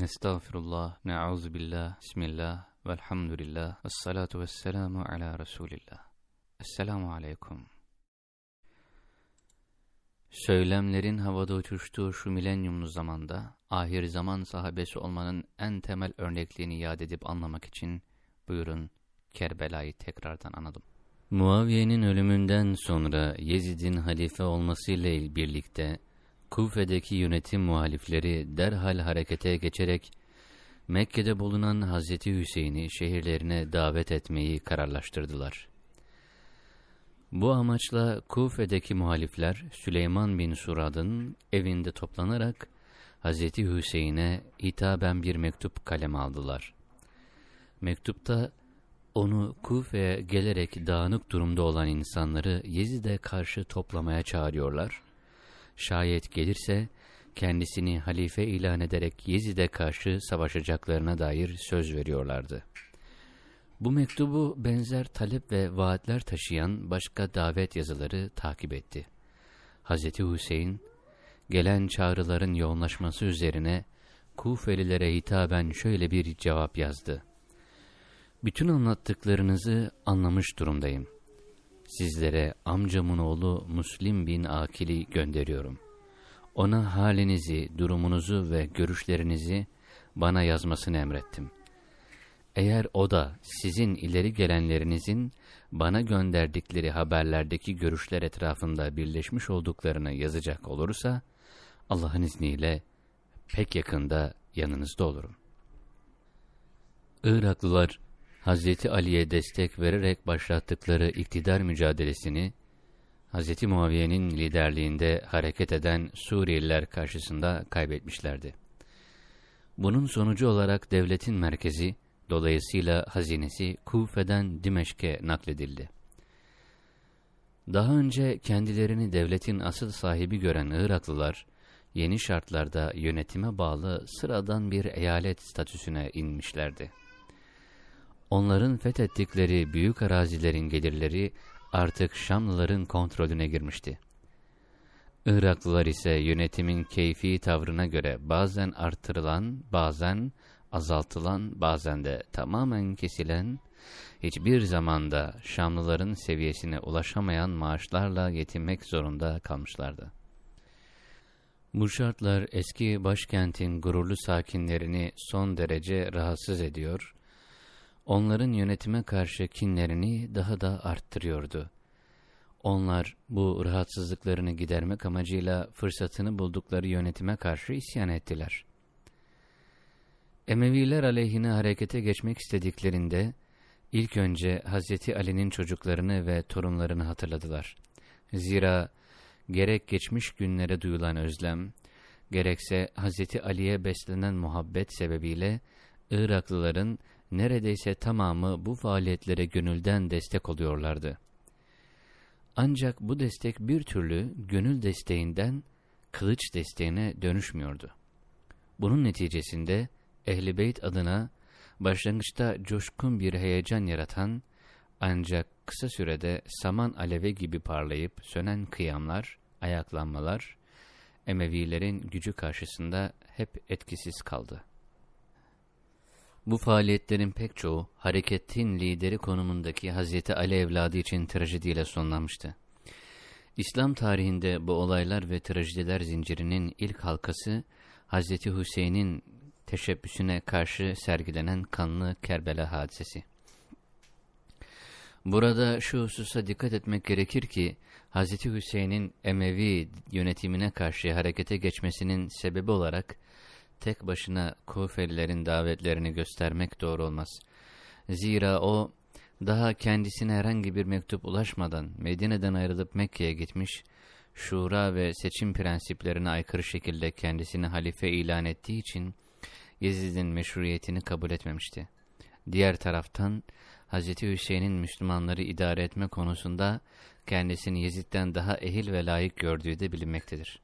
Estağfirullah, ne'auzu billah, bismillah, velhamdülillah, ve salatu ve selamu ala Resulillah. Esselamu aleyküm. Söylemlerin havada uçuştuğu şu milenyumlu zamanda, ahir zaman sahabesi olmanın en temel örnekliğini yad edip anlamak için, buyurun Kerbela'yı tekrardan anladım. Muaviye'nin ölümünden sonra Yezid'in halife olmasıyla birlikte, Kufe'deki yönetim muhalifleri derhal harekete geçerek Mekke'de bulunan Hazreti Hüseyin'i şehirlerine davet etmeyi kararlaştırdılar. Bu amaçla Kufe'deki muhalifler Süleyman bin Surad'ın evinde toplanarak Hazreti Hüseyin'e hitaben bir mektup kaleme aldılar. Mektupta onu Kufe'ye gelerek dağınık durumda olan insanları Yezid'e karşı toplamaya çağırıyorlar şayet gelirse kendisini halife ilan ederek Yezid'e karşı savaşacaklarına dair söz veriyorlardı. Bu mektubu benzer talep ve vaatler taşıyan başka davet yazıları takip etti. Hz. Hüseyin, gelen çağrıların yoğunlaşması üzerine Kufelilere hitaben şöyle bir cevap yazdı. Bütün anlattıklarınızı anlamış durumdayım sizlere amcamın oğlu Müslim bin Akil'i gönderiyorum. Ona halinizi, durumunuzu ve görüşlerinizi bana yazmasını emrettim. Eğer o da sizin ileri gelenlerinizin bana gönderdikleri haberlerdeki görüşler etrafında birleşmiş olduklarını yazacak olursa, Allah'ın izniyle pek yakında yanınızda olurum. Iraklılar Hazreti Ali'ye destek vererek başlattıkları iktidar mücadelesini, Hazreti Muaviye'nin liderliğinde hareket eden Suriyeliler karşısında kaybetmişlerdi. Bunun sonucu olarak devletin merkezi, dolayısıyla hazinesi Kufe'den Dimeşk'e nakledildi. Daha önce kendilerini devletin asıl sahibi gören Iraklılar, yeni şartlarda yönetime bağlı sıradan bir eyalet statüsüne inmişlerdi. Onların fethettikleri büyük arazilerin gelirleri artık Şamlıların kontrolüne girmişti. Iraklılar ise yönetimin keyfi tavrına göre bazen artırılan, bazen azaltılan, bazen de tamamen kesilen, hiçbir zamanda Şamlıların seviyesine ulaşamayan maaşlarla yetinmek zorunda kalmışlardı. Bu şartlar eski başkentin gururlu sakinlerini son derece rahatsız ediyor onların yönetime karşı kinlerini daha da arttırıyordu. Onlar bu rahatsızlıklarını gidermek amacıyla fırsatını buldukları yönetime karşı isyan ettiler. Emeviler aleyhine harekete geçmek istediklerinde ilk önce Hazreti Ali'nin çocuklarını ve torunlarını hatırladılar. Zira gerek geçmiş günlere duyulan özlem, gerekse Hazreti Ali'ye beslenen muhabbet sebebiyle Iraklıların neredeyse tamamı bu faaliyetlere gönülden destek oluyorlardı. Ancak bu destek bir türlü gönül desteğinden kılıç desteğine dönüşmüyordu. Bunun neticesinde Ehl-i Beyt adına başlangıçta coşkun bir heyecan yaratan ancak kısa sürede saman alevi gibi parlayıp sönen kıyamlar, ayaklanmalar, Emevilerin gücü karşısında hep etkisiz kaldı. Bu faaliyetlerin pek çoğu hareketin lideri konumundaki Hazreti Ali evladı için trajediyle sonlanmıştı. İslam tarihinde bu olaylar ve trajediler zincirinin ilk halkası Hazreti Hüseyin'in teşebbüsüne karşı sergilenen kanlı Kerbela hadisesi. Burada şu hususa dikkat etmek gerekir ki Hazreti Hüseyin'in Emevi yönetimine karşı harekete geçmesinin sebebi olarak tek başına Kufelilerin davetlerini göstermek doğru olmaz. Zira o, daha kendisine herhangi bir mektup ulaşmadan Medine'den ayrılıp Mekke'ye gitmiş, şura ve seçim prensiplerine aykırı şekilde kendisini halife ilan ettiği için Yezid'in meşruiyetini kabul etmemişti. Diğer taraftan Hz. Hüseyin'in Müslümanları idare etme konusunda kendisini Yezid'den daha ehil ve layık gördüğü de bilinmektedir.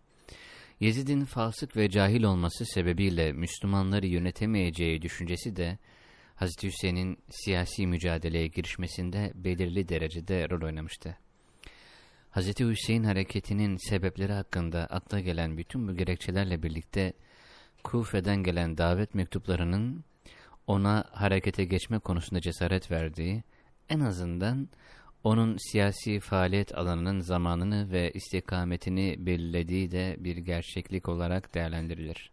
Yezid'in fasık ve cahil olması sebebiyle Müslümanları yönetemeyeceği düşüncesi de Hazreti Hüseyin'in siyasi mücadeleye girişmesinde belirli derecede rol oynamıştı. Hazreti Hüseyin hareketinin sebepleri hakkında akla gelen bütün bu gerekçelerle birlikte Kufe'den gelen davet mektuplarının ona harekete geçme konusunda cesaret verdiği, en azından onun siyasi faaliyet alanının zamanını ve istikametini belirlediği de bir gerçeklik olarak değerlendirilir.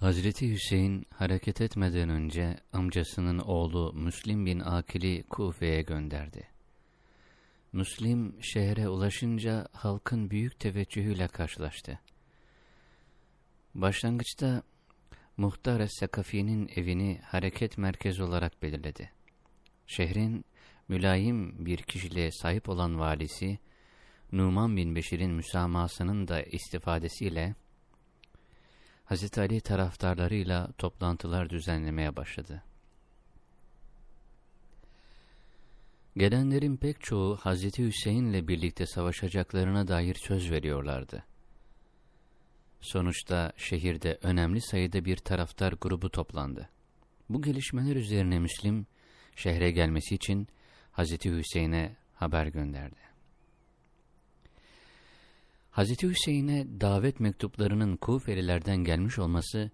Hazreti Hüseyin hareket etmeden önce amcasının oğlu Müslim bin Akil'i Kufe'ye gönderdi. Müslim şehre ulaşınca halkın büyük teveccühüyle karşılaştı. Başlangıçta Muhtar Es-Sakafi'nin evini hareket merkezi olarak belirledi. Şehrin mülayim bir kişiliğe sahip olan valisi, Numan bin Beşir'in müsamahasının da istifadesiyle, Hz. Ali taraftarlarıyla toplantılar düzenlemeye başladı. Gelenlerin pek çoğu Hz. Hüseyin'le birlikte savaşacaklarına dair söz veriyorlardı. Sonuçta şehirde önemli sayıda bir taraftar grubu toplandı. Bu gelişmeler üzerine Müslim, şehre gelmesi için Hz. Hüseyin'e haber gönderdi. Hz. Hüseyin'e davet mektuplarının Kufelilerden gelmiş olması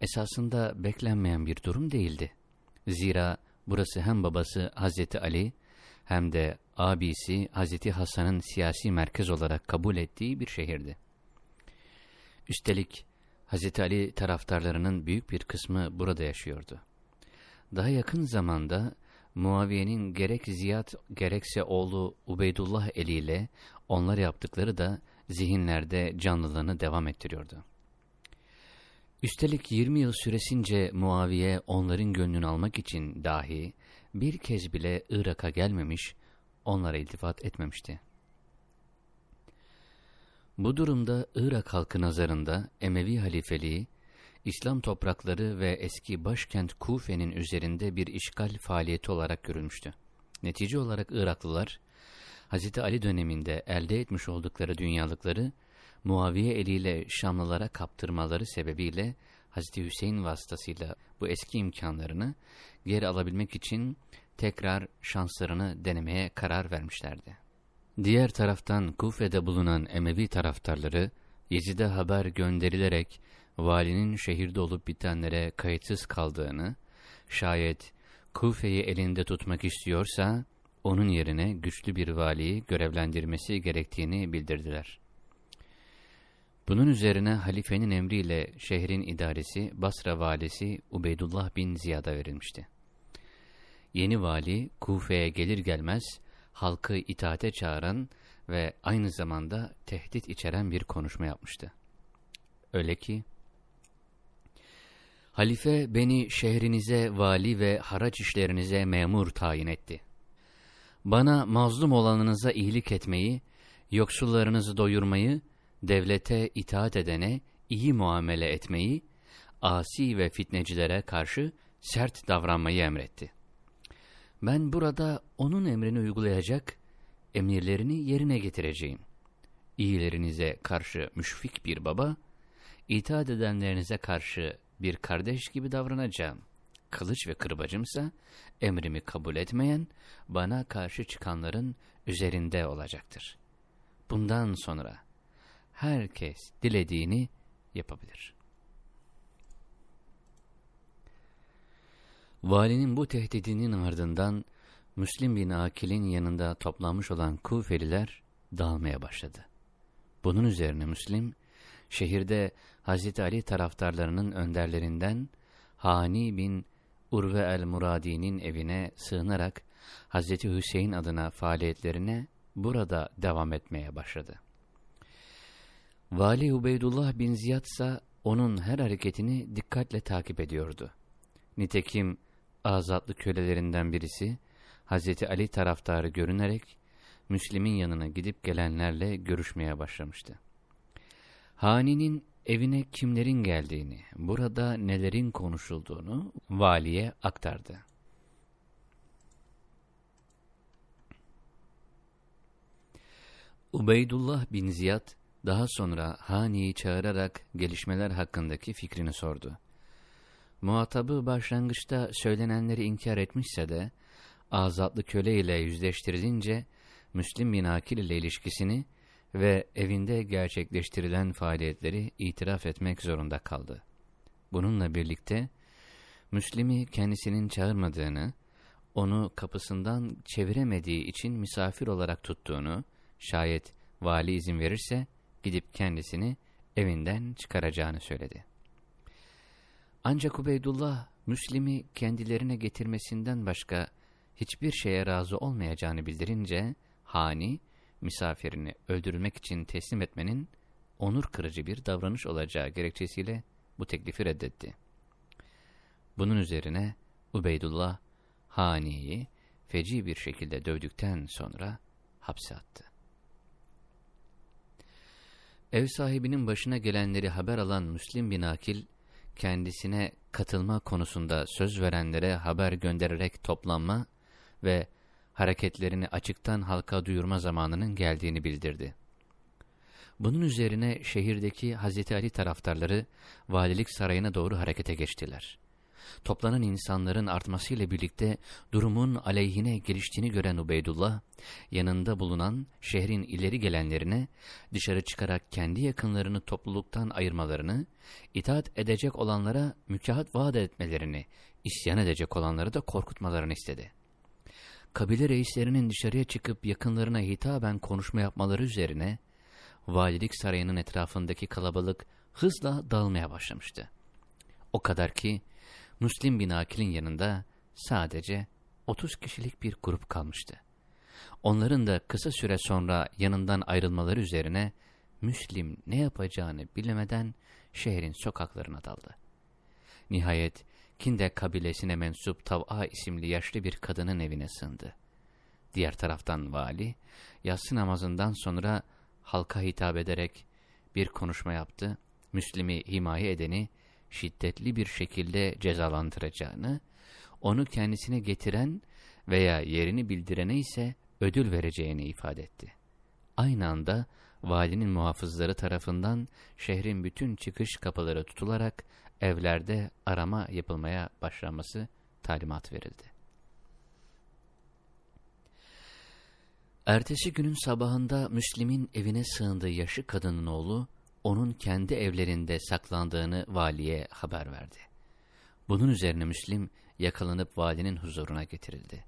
esasında beklenmeyen bir durum değildi. Zira burası hem babası Hz. Ali hem de abisi Hz. Hasan'ın siyasi merkez olarak kabul ettiği bir şehirdi. Üstelik Hz. Ali taraftarlarının büyük bir kısmı burada yaşıyordu. Daha yakın zamanda Muaviye'nin gerek Ziyad gerekse oğlu Ubeydullah eliyle onlar yaptıkları da zihinlerde canlılığını devam ettiriyordu. Üstelik 20 yıl süresince Muaviye onların gönlünü almak için dahi bir kez bile Irak'a gelmemiş, onlara iltifat etmemişti. Bu durumda Irak halkı nazarında Emevi halifeliği, İslam toprakları ve eski başkent Kufe'nin üzerinde bir işgal faaliyeti olarak görülmüştü. Netice olarak Iraklılar, Hz. Ali döneminde elde etmiş oldukları dünyalıkları, Muaviye eliyle Şamlılara kaptırmaları sebebiyle Hz. Hüseyin vasıtasıyla bu eski imkanlarını geri alabilmek için tekrar şanslarını denemeye karar vermişlerdi. Diğer taraftan Kufe'de bulunan Emevi taraftarları Yezid'e haber gönderilerek valinin şehirde olup bitenlere kayıtsız kaldığını, şayet Kufe'yi elinde tutmak istiyorsa onun yerine güçlü bir valiyi görevlendirmesi gerektiğini bildirdiler. Bunun üzerine halifenin emriyle şehrin idaresi Basra valisi Ubeydullah bin Ziyad'a verilmişti. Yeni vali Kufe'ye gelir gelmez halkı itaate çağıran ve aynı zamanda tehdit içeren bir konuşma yapmıştı. Öyle ki, Halife beni şehrinize vali ve haraç işlerinize memur tayin etti. Bana mazlum olanınıza iyilik etmeyi, yoksullarınızı doyurmayı, devlete itaat edene iyi muamele etmeyi, asi ve fitnecilere karşı sert davranmayı emretti. Ben burada onun emrini uygulayacak, emirlerini yerine getireceğim. İyilerinize karşı müşfik bir baba, itaat edenlerinize karşı bir kardeş gibi davranacağım. Kılıç ve kırbacımsa emrimi kabul etmeyen, bana karşı çıkanların üzerinde olacaktır. Bundan sonra herkes dilediğini yapabilir. Valinin bu tehdidinin ardından Müslim bin Akil'in yanında toplanmış olan Kufeliler dağılmaya başladı. Bunun üzerine Müslim, şehirde Hz. Ali taraftarlarının önderlerinden Hani bin Urve el-Muradi'nin evine sığınarak Hz. Hüseyin adına faaliyetlerine burada devam etmeye başladı. Vali Ubeydullah bin Ziyad ise onun her hareketini dikkatle takip ediyordu. Nitekim azatlı kölelerinden birisi Hz. Ali taraftarı görünerek Müslim'in yanına gidip gelenlerle görüşmeye başlamıştı. Hani'nin evine kimlerin geldiğini, burada nelerin konuşulduğunu valiye aktardı. Ubeydullah bin Ziyad daha sonra Hani'yi çağırarak gelişmeler hakkındaki fikrini sordu. Muhatabı başlangıçta söylenenleri inkar etmişse de azatlı köle ile yüzleştirilince Müslim bin Akil ile ilişkisini ve evinde gerçekleştirilen faaliyetleri itiraf etmek zorunda kaldı. Bununla birlikte Müslim'i kendisinin çağırmadığını, onu kapısından çeviremediği için misafir olarak tuttuğunu, şayet vali izin verirse gidip kendisini evinden çıkaracağını söyledi. Ancak Ubeydullah, Müslim'i kendilerine getirmesinden başka hiçbir şeye razı olmayacağını bildirince, Hani, misafirini öldürülmek için teslim etmenin onur kırıcı bir davranış olacağı gerekçesiyle bu teklifi reddetti. Bunun üzerine Ubeydullah, Hani'yi feci bir şekilde dövdükten sonra hapse attı. Ev sahibinin başına gelenleri haber alan Müslim bin Akil, kendisine katılma konusunda söz verenlere haber göndererek toplanma ve hareketlerini açıktan halka duyurma zamanının geldiğini bildirdi. Bunun üzerine şehirdeki Hazreti Ali taraftarları valilik sarayına doğru harekete geçtiler. Toplanan insanların artmasıyla birlikte durumun aleyhine geliştiğini gören Ubeydullah, yanında bulunan şehrin ileri gelenlerine dışarı çıkarak kendi yakınlarını topluluktan ayırmalarını, itaat edecek olanlara mükahat vaat etmelerini, isyan edecek olanları da korkutmalarını istedi. Kabile reislerinin dışarıya çıkıp yakınlarına hitaben konuşma yapmaları üzerine, valilik sarayının etrafındaki kalabalık hızla dağılmaya başlamıştı. O kadar ki, Müslim bin Akil'in yanında sadece 30 kişilik bir grup kalmıştı. Onların da kısa süre sonra yanından ayrılmaları üzerine Müslim ne yapacağını bilemeden şehrin sokaklarına daldı. Nihayet Kinde kabilesine mensup Tav'a isimli yaşlı bir kadının evine sığındı. Diğer taraftan vali, yatsı namazından sonra halka hitap ederek bir konuşma yaptı. Müslim'i himaye edeni şiddetli bir şekilde cezalandıracağını, onu kendisine getiren veya yerini bildirene ise ödül vereceğini ifade etti. Aynı anda valinin muhafızları tarafından şehrin bütün çıkış kapıları tutularak evlerde arama yapılmaya başlanması talimat verildi. Ertesi günün sabahında Müslim'in evine sığındığı yaşı kadının oğlu, onun kendi evlerinde saklandığını valiye haber verdi. Bunun üzerine Müslim yakalanıp valinin huzuruna getirildi.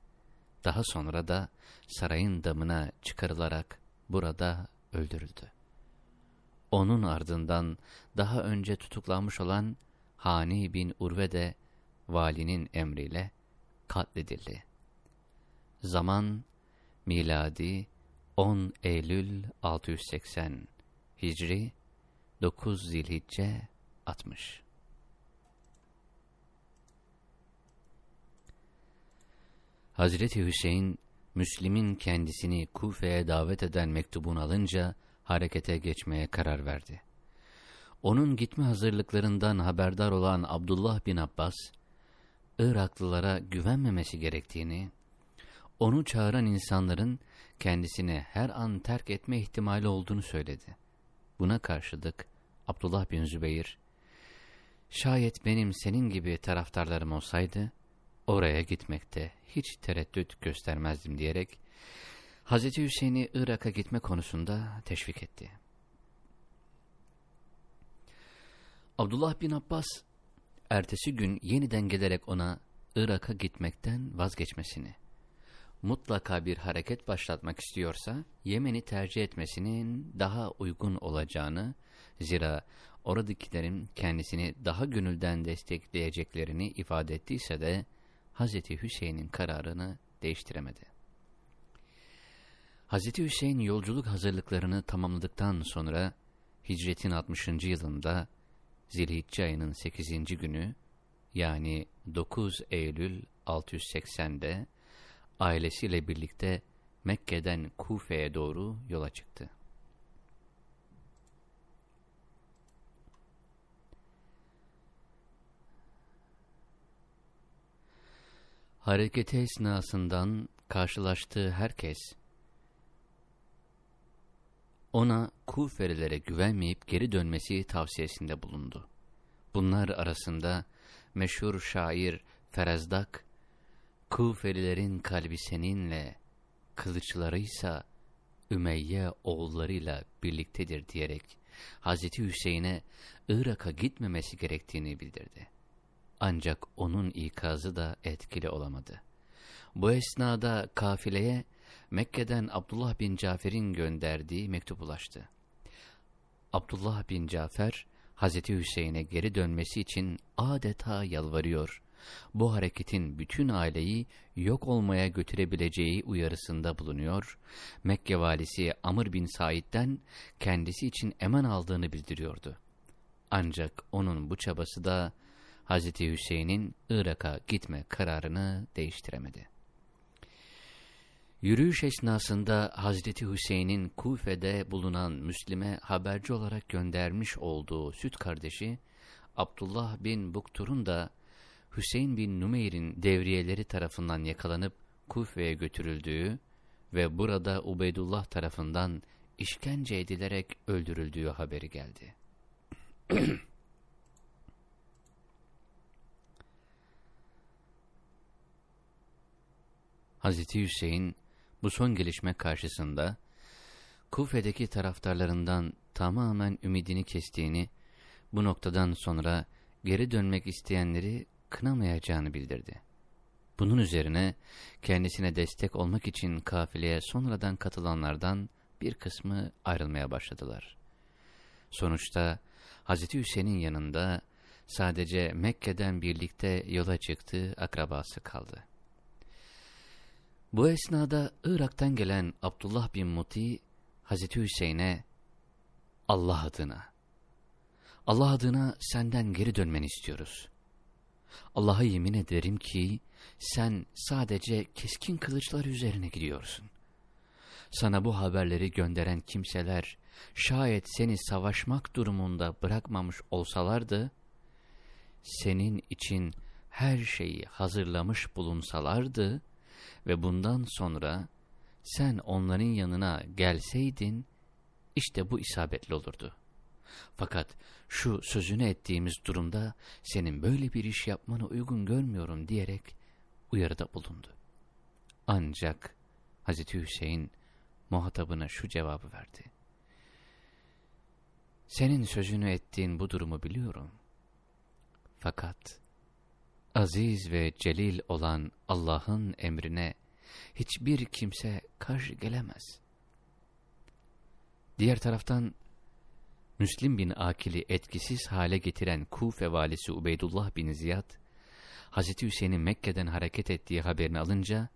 Daha sonra da sarayın damına çıkarılarak burada öldürüldü. Onun ardından daha önce tutuklanmış olan Hani bin Urve de valinin emriyle katledildi. Zaman miladi 10 Eylül 680 Hicri 9 Zilhicce 60 Hazreti Hüseyin, Müslim'in kendisini Kufe'ye davet eden mektubunu alınca harekete geçmeye karar verdi. Onun gitme hazırlıklarından haberdar olan Abdullah bin Abbas, Iraklılara güvenmemesi gerektiğini, onu çağıran insanların kendisini her an terk etme ihtimali olduğunu söyledi. Buna karşılık Abdullah bin Zübeyir, şayet benim senin gibi taraftarlarım olsaydı, oraya gitmekte hiç tereddüt göstermezdim diyerek, Hz. Hüseyin'i Irak'a gitme konusunda teşvik etti. Abdullah bin Abbas, ertesi gün yeniden gelerek ona Irak'a gitmekten vazgeçmesini, mutlaka bir hareket başlatmak istiyorsa Yemen'i tercih etmesinin daha uygun olacağını, zira oradakilerin kendisini daha gönülden destekleyeceklerini ifade ettiyse de Hz. Hüseyin'in kararını değiştiremedi. Hz. Hüseyin yolculuk hazırlıklarını tamamladıktan sonra hicretin 60. yılında Zilhicce ayının 8. günü yani 9 Eylül 680'de ailesiyle birlikte Mekke'den Kufe'ye doğru yola çıktı. Hareketi esnasından karşılaştığı herkes, ona Kufelilere güvenmeyip geri dönmesi tavsiyesinde bulundu. Bunlar arasında meşhur şair Ferezdak, Kufelilerin kalbi seninle, kılıçlarıysa Ümeyye oğullarıyla birliktedir diyerek Hazreti Hüseyin'e Irak'a gitmemesi gerektiğini bildirdi. Ancak onun ikazı da etkili olamadı. Bu esnada kafileye Mekke'den Abdullah bin Cafer'in gönderdiği mektup ulaştı. Abdullah bin Cafer, Hazreti Hüseyin'e geri dönmesi için adeta yalvarıyor. Bu hareketin bütün aileyi yok olmaya götürebileceği uyarısında bulunuyor. Mekke valisi Amr bin Said'den kendisi için eman aldığını bildiriyordu. Ancak onun bu çabası da Hazreti Hüseyin'in Irak'a gitme kararını değiştiremedi. Yürüyüş esnasında Hazreti Hüseyin'in Kufe'de bulunan Müslim'e haberci olarak göndermiş olduğu süt kardeşi Abdullah bin Buktur'un da Hüseyin bin Numeyr'in devriyeleri tarafından yakalanıp Kufe'ye götürüldüğü ve burada Ubeydullah tarafından işkence edilerek öldürüldüğü haberi geldi. Hazreti Hüseyin bu son gelişme karşısında Kufe'deki taraftarlarından tamamen ümidini kestiğini, bu noktadan sonra geri dönmek isteyenleri kınamayacağını bildirdi. Bunun üzerine kendisine destek olmak için kafileye sonradan katılanlardan bir kısmı ayrılmaya başladılar. Sonuçta Hz. Hüseyin'in yanında sadece Mekke'den birlikte yola çıktığı akrabası kaldı. Bu esnada Irak'tan gelen Abdullah bin Muti, Hazreti Hüseyin'e Allah adına, Allah adına senden geri dönmeni istiyoruz. Allah'a yemin ederim ki sen sadece keskin kılıçlar üzerine gidiyorsun. Sana bu haberleri gönderen kimseler şayet seni savaşmak durumunda bırakmamış olsalardı, senin için her şeyi hazırlamış bulunsalardı, ve bundan sonra sen onların yanına gelseydin, işte bu isabetli olurdu. Fakat şu sözünü ettiğimiz durumda senin böyle bir iş yapmanı uygun görmüyorum diyerek uyarıda bulundu. Ancak Hazreti Hüseyin muhatabına şu cevabı verdi. Senin sözünü ettiğin bu durumu biliyorum. Fakat aziz ve celil olan Allah'ın emrine hiçbir kimse karşı gelemez. Diğer taraftan Müslim bin Akil'i etkisiz hale getiren Kufe valisi Ubeydullah bin Ziyad, Hazreti Hüseyin'in Mekke'den hareket ettiği haberini alınca,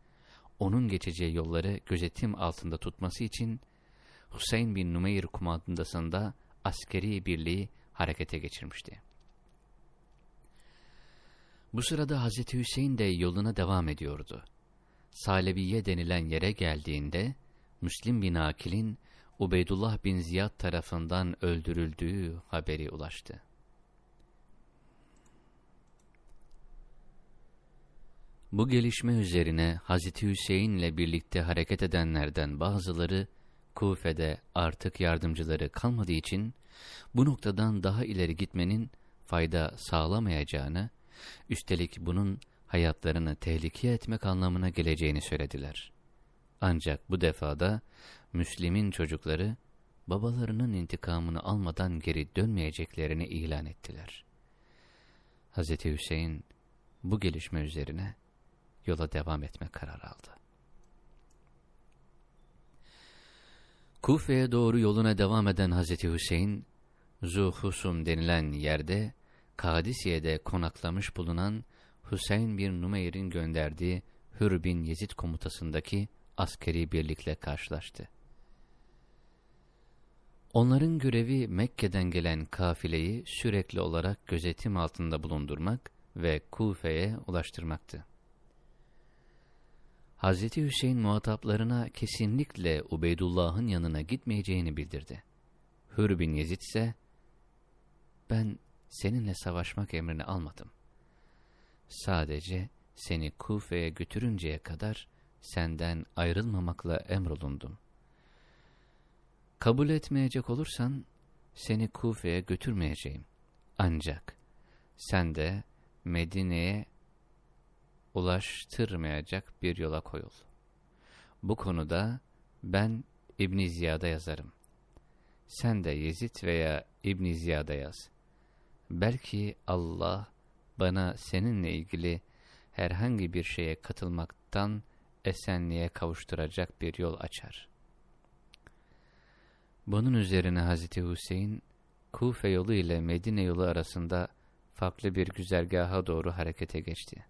onun geçeceği yolları gözetim altında tutması için Hüseyin bin Numeyr kumandasında askeri birliği harekete geçirmişti. Bu sırada Hazreti Hüseyin de yoluna devam ediyordu. Salebiye denilen yere geldiğinde, Müslim bin Akil'in Ubeydullah bin Ziyad tarafından öldürüldüğü haberi ulaştı. Bu gelişme üzerine Hazreti Hüseyin'le birlikte hareket edenlerden bazıları, Kufe'de artık yardımcıları kalmadığı için, bu noktadan daha ileri gitmenin fayda sağlamayacağını, Üstelik bunun hayatlarını tehlikeye etmek anlamına geleceğini söylediler. Ancak bu defada Müslim'in çocukları babalarının intikamını almadan geri dönmeyeceklerini ilan ettiler. Hz. Hüseyin bu gelişme üzerine yola devam etme kararı aldı. Kufe'ye doğru yoluna devam eden Hz. Hüseyin, Zuhusum denilen yerde Kadisiye'de konaklamış bulunan Hüseyin bir Numeyr'in gönderdiği Hür bin Yezid komutasındaki askeri birlikle karşılaştı. Onların görevi Mekke'den gelen kafileyi sürekli olarak gözetim altında bulundurmak ve Kufe'ye ulaştırmaktı. Hz. Hüseyin muhataplarına kesinlikle Ubeydullah'ın yanına gitmeyeceğini bildirdi. Hür bin Yezid ise, ben seninle savaşmak emrini almadım. Sadece seni Kufe'ye götürünceye kadar senden ayrılmamakla emrolundum. Kabul etmeyecek olursan seni Kufe'ye götürmeyeceğim. Ancak sen de Medine'ye ulaştırmayacak bir yola koyul. Bu konuda ben İbn Ziyad'a yazarım. Sen de Yezid veya İbn Ziyad'a yaz. Belki Allah bana seninle ilgili herhangi bir şeye katılmaktan esenliğe kavuşturacak bir yol açar. Bunun üzerine Hazreti Hüseyin, Kufe yolu ile Medine yolu arasında farklı bir güzergaha doğru harekete geçti.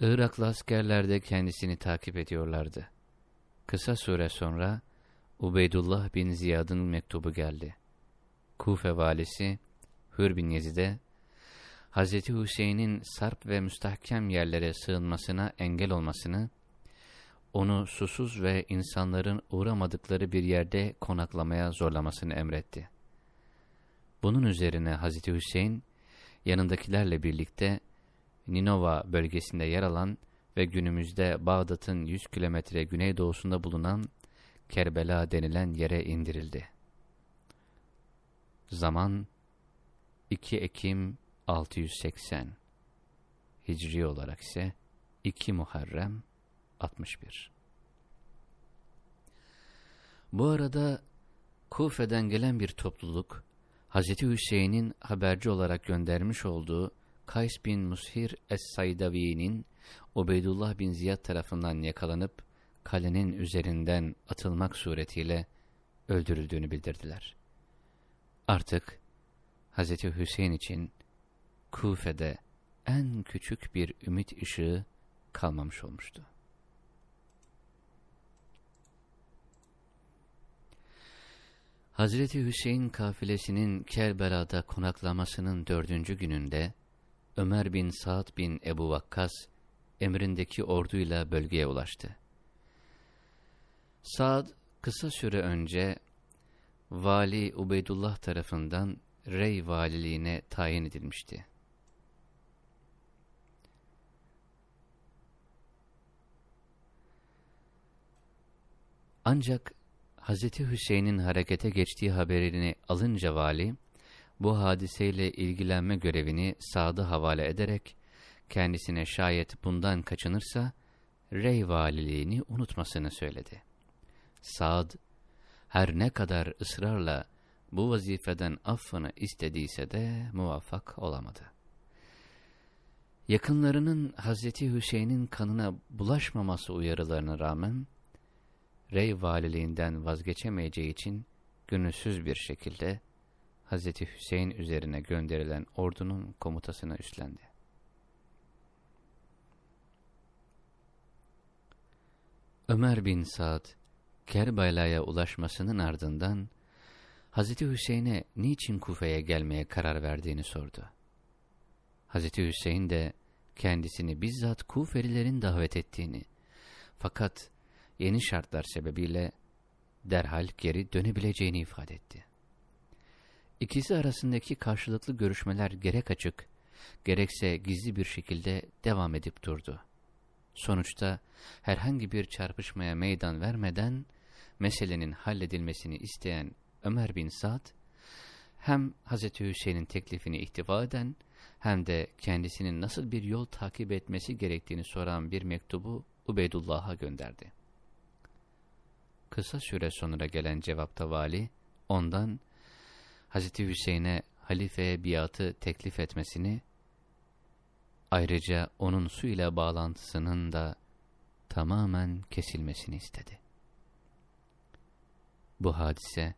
Iraklı askerler de kendisini takip ediyorlardı. Kısa süre sonra Ubeydullah bin Ziyad'ın mektubu geldi. Kufe valisi Hür bin Yezid'e Hz. Hüseyin'in sarp ve müstahkem yerlere sığınmasına engel olmasını, onu susuz ve insanların uğramadıkları bir yerde konaklamaya zorlamasını emretti. Bunun üzerine Hz. Hüseyin, yanındakilerle birlikte Ninova bölgesinde yer alan ve günümüzde Bağdat'ın 100 kilometre güneydoğusunda bulunan Kerbela denilen yere indirildi. Zaman 2 Ekim 680 Hicri olarak ise 2 Muharrem 61 Bu arada Kufe'den gelen bir topluluk Hz. Hüseyin'in haberci olarak göndermiş olduğu Kays bin Mushir Es-Saydavi'nin Ubeydullah bin Ziyad tarafından yakalanıp kalenin üzerinden atılmak suretiyle öldürüldüğünü bildirdiler. Artık Hz. Hüseyin için Kufe'de en küçük bir ümit ışığı kalmamış olmuştu. Hazreti Hüseyin kafilesinin Kerbela'da konaklamasının dördüncü gününde Ömer bin Sa'd bin Ebu Vakkas emrindeki orduyla bölgeye ulaştı. Sa'd kısa süre önce Vali Ubeydullah tarafından Rey valiliğine tayin edilmişti. Ancak Hz. Hüseyin'in harekete geçtiği haberini alınca vali, bu hadiseyle ilgilenme görevini Sa'd'a havale ederek, kendisine şayet bundan kaçınırsa, Rey valiliğini unutmasını söyledi. Sa'd, her ne kadar ısrarla bu vazifeden affını istediyse de muvaffak olamadı. Yakınlarının Hazreti Hüseyin'in kanına bulaşmaması uyarılarına rağmen, Rey valiliğinden vazgeçemeyeceği için gönülsüz bir şekilde Hz. Hüseyin üzerine gönderilen ordunun komutasını üstlendi. Ömer bin Saad, Kerbala'ya ulaşmasının ardından Hz. Hüseyin'e niçin Kufe'ye gelmeye karar verdiğini sordu. Hz. Hüseyin de kendisini bizzat Kufelilerin davet ettiğini, fakat yeni şartlar sebebiyle derhal geri dönebileceğini ifade etti. İkisi arasındaki karşılıklı görüşmeler gerek açık, gerekse gizli bir şekilde devam edip durdu. Sonuçta herhangi bir çarpışmaya meydan vermeden meselenin halledilmesini isteyen Ömer bin Sa'd, hem Hz. Hüseyin'in teklifini ihtiva eden hem de kendisinin nasıl bir yol takip etmesi gerektiğini soran bir mektubu Ubeydullah'a gönderdi. Kısa süre sonra gelen cevapta vali, ondan Hz. Hüseyin'e halifeye biatı teklif etmesini, ayrıca onun su ile bağlantısının da tamamen kesilmesini istedi. Bu hadise,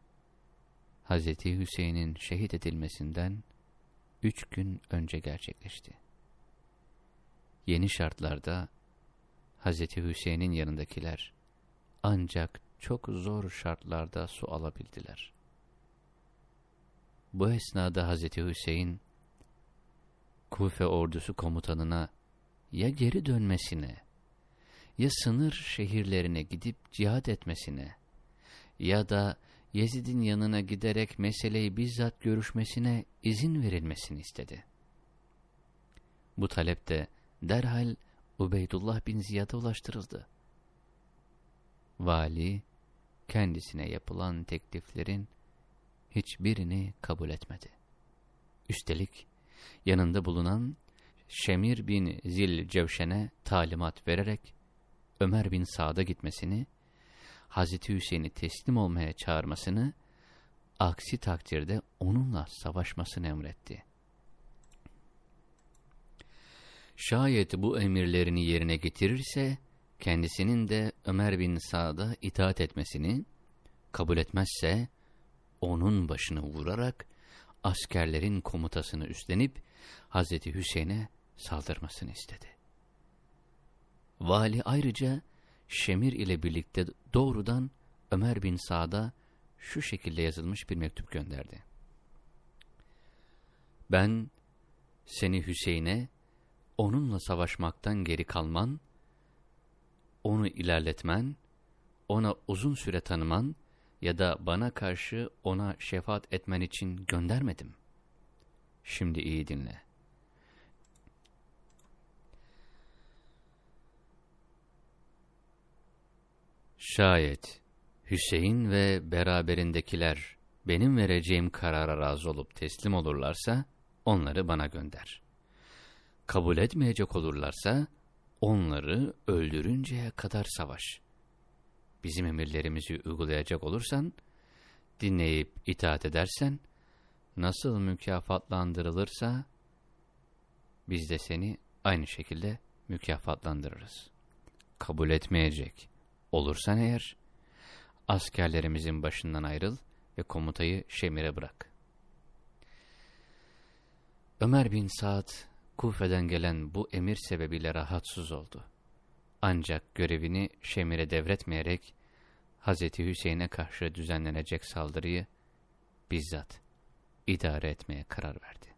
Hz. Hüseyin'in şehit edilmesinden üç gün önce gerçekleşti. Yeni şartlarda Hz. Hüseyin'in yanındakiler ancak çok zor şartlarda su alabildiler. Bu esnada Hazreti Hüseyin, Kufe ordusu komutanına ya geri dönmesine, ya sınır şehirlerine gidip cihad etmesine, ya da Yezid'in yanına giderek meseleyi bizzat görüşmesine izin verilmesini istedi. Bu talep de derhal Ubeydullah bin Ziyad'a ulaştırıldı. Vali, kendisine yapılan tekliflerin hiçbirini kabul etmedi. Üstelik yanında bulunan Şemir bin Zil Cevşen'e talimat vererek Ömer bin Sa'da gitmesini, Hazreti Hüseyin'i teslim olmaya çağırmasını, Aksi takdirde onunla savaşmasını emretti. Şayet bu emirlerini yerine getirirse, kendisinin de Ömer bin Sa'da itaat etmesini, kabul etmezse, onun başını vurarak, askerlerin komutasını üstlenip, Hazreti Hüseyin'e saldırmasını istedi. Vali ayrıca, Şemir ile birlikte doğrudan Ömer bin Sa'da şu şekilde yazılmış bir mektup gönderdi. Ben seni Hüseyin'e onunla savaşmaktan geri kalman, onu ilerletmen, ona uzun süre tanıman ya da bana karşı ona şefaat etmen için göndermedim. Şimdi iyi dinle. Şayet Hüseyin ve beraberindekiler benim vereceğim karara razı olup teslim olurlarsa onları bana gönder. Kabul etmeyecek olurlarsa onları öldürünceye kadar savaş. Bizim emirlerimizi uygulayacak olursan, dinleyip itaat edersen, nasıl mükafatlandırılırsa biz de seni aynı şekilde mükafatlandırırız. Kabul etmeyecek olursan eğer, askerlerimizin başından ayrıl ve komutayı Şemir'e bırak. Ömer bin Saad, Kufe'den gelen bu emir sebebiyle rahatsız oldu. Ancak görevini Şemir'e devretmeyerek, Hz. Hüseyin'e karşı düzenlenecek saldırıyı bizzat idare etmeye karar verdi.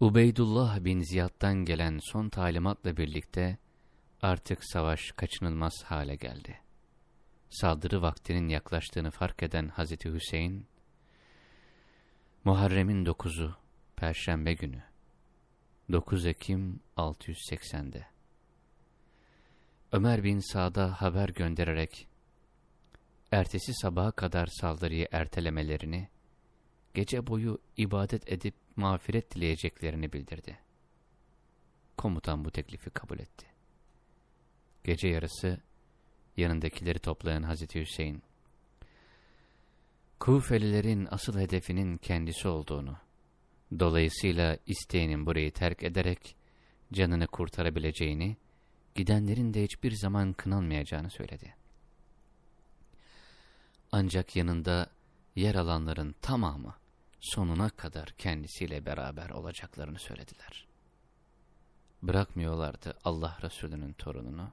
Ubeydullah bin Ziyad'dan gelen son talimatla birlikte, Artık savaş kaçınılmaz hale geldi. Saldırı vaktinin yaklaştığını fark eden Hazreti Hüseyin, Muharrem'in 9'u, Perşembe günü, 9 Ekim 680'de, Ömer bin Sa'da haber göndererek, ertesi sabaha kadar saldırıyı ertelemelerini, gece boyu ibadet edip mağfiret dileyeceklerini bildirdi. Komutan bu teklifi kabul etti. Gece yarısı yanındakileri toplayan Hazreti Hüseyin, Kufelilerin asıl hedefinin kendisi olduğunu, dolayısıyla isteğinin burayı terk ederek canını kurtarabileceğini, gidenlerin de hiçbir zaman kınanmayacağını söyledi. Ancak yanında yer alanların tamamı sonuna kadar kendisiyle beraber olacaklarını söylediler. Bırakmıyorlardı Allah Resulü'nün torununu,